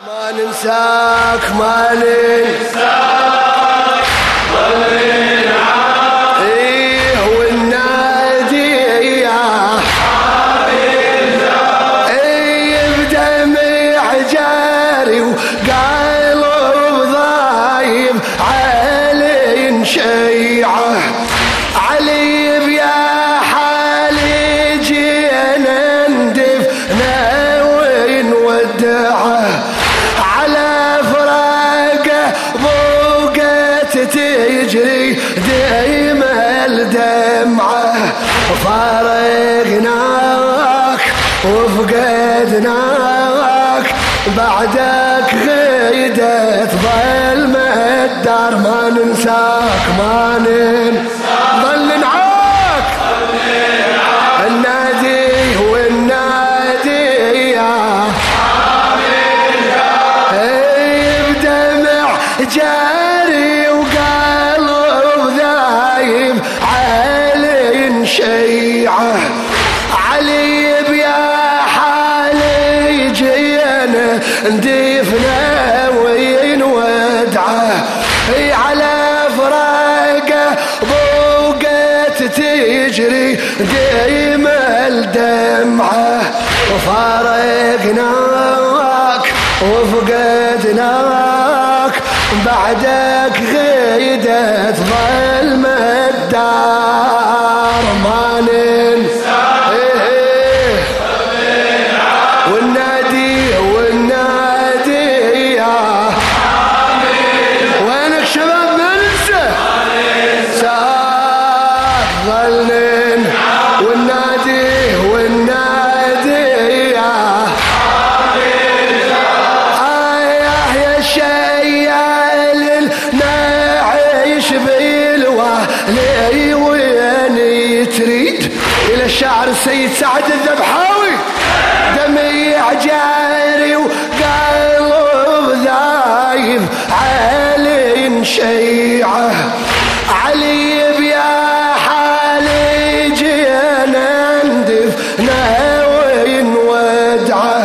ما ننساك ما ننساك إيه تجري ديما الدمعة فارقناك وفقدناك. بعدك غيدت ظلمة الدار ما ننساك ما ننساك. تجري ديما الدمعه وفارقناك وفقدناك بعدك غيدت ظلمة السيد سعد الذبحاوي. دمي جاري وقلب ذايب علي نشيعه علي بيا حالي جينا ندفنا وين ودعة.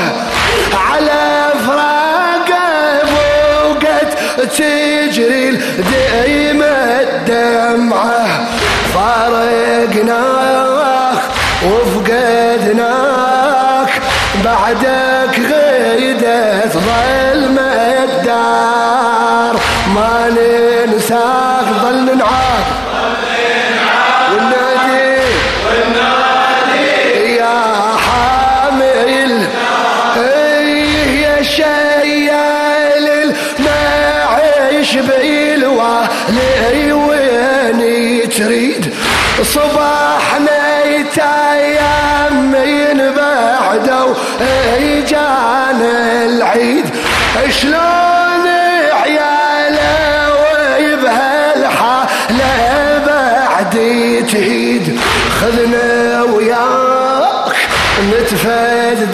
على فراقه فوقت تجري ديما بعدك غيدت ظلمة الدار ما ننساك ظل نعاك والنادي يا حامل إيه يا شيال تريد؟ صباحنا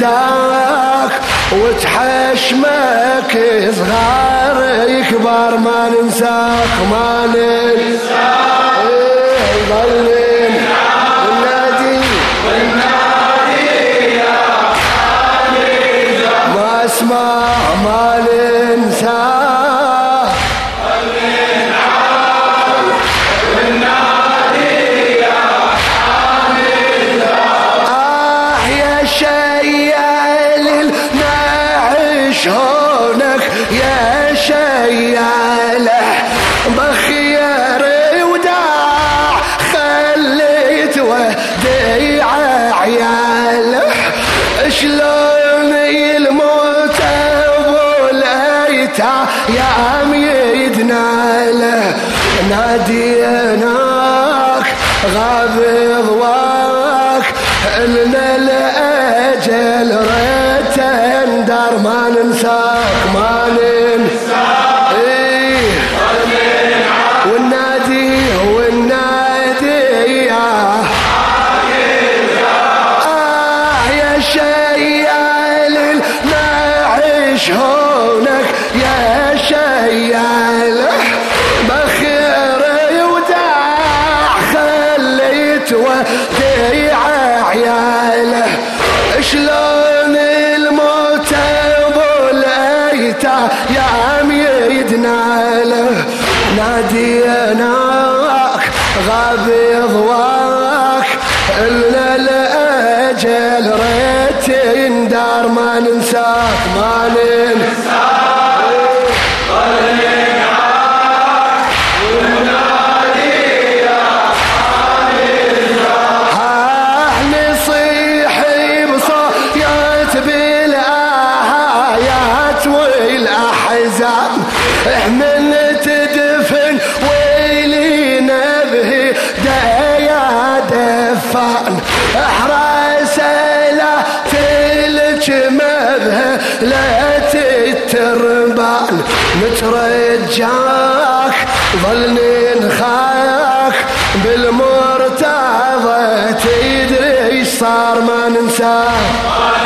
نتفداك وتحشمك صغار يكبر ما ننساك ما ننساك. ناديناك غاب ما ننساك ما ننساك. نترجاك ظل ننخاك بالمرتضى تدري إيش صار ما ننساك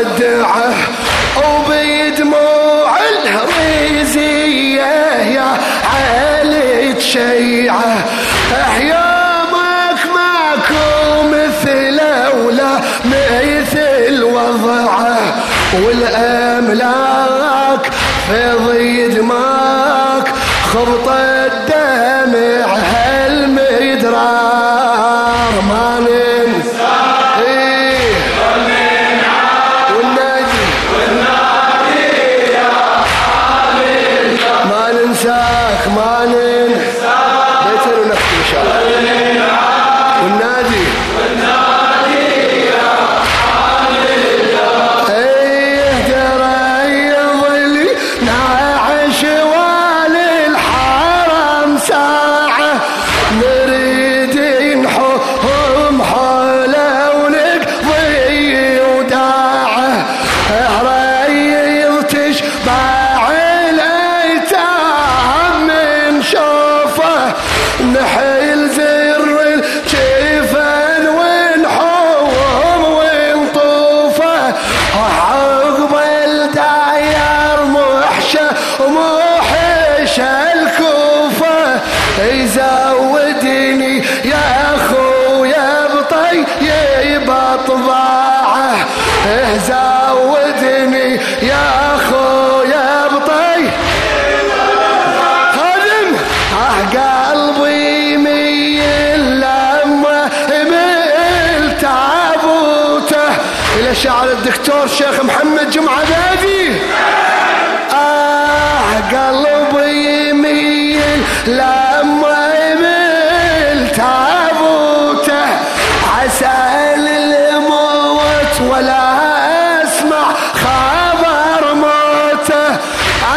تودعه وبدموع الريزية يا علي تشيعه احيامك ماكو مثله ولا مثل وضعة. والأملاك في ضيد ماك محشى وموحش الكوفة. يزودني يا أخويا بطيب أطباعه. زودني يا أخويا بطيب. خادم آه قلبي ميل لما ميل تابوته إلى شعر الدكتور شيخ محمد جمعة لما يميل تابوته عسى الموت ولا أسمع خبر موته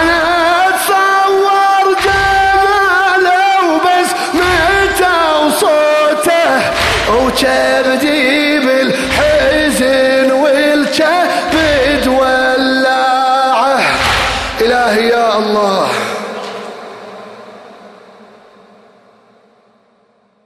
أنا أتصور جماله وبس متى وصوته. وكبدي